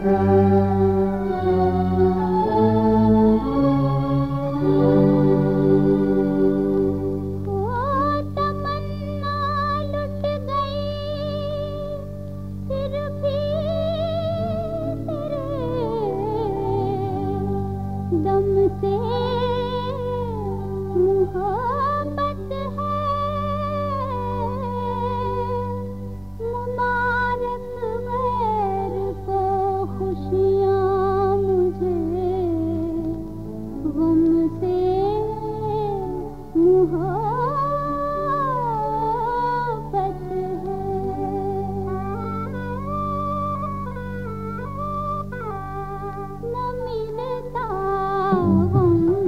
vote Manna गई सिर्फी तिरे दम से 哦。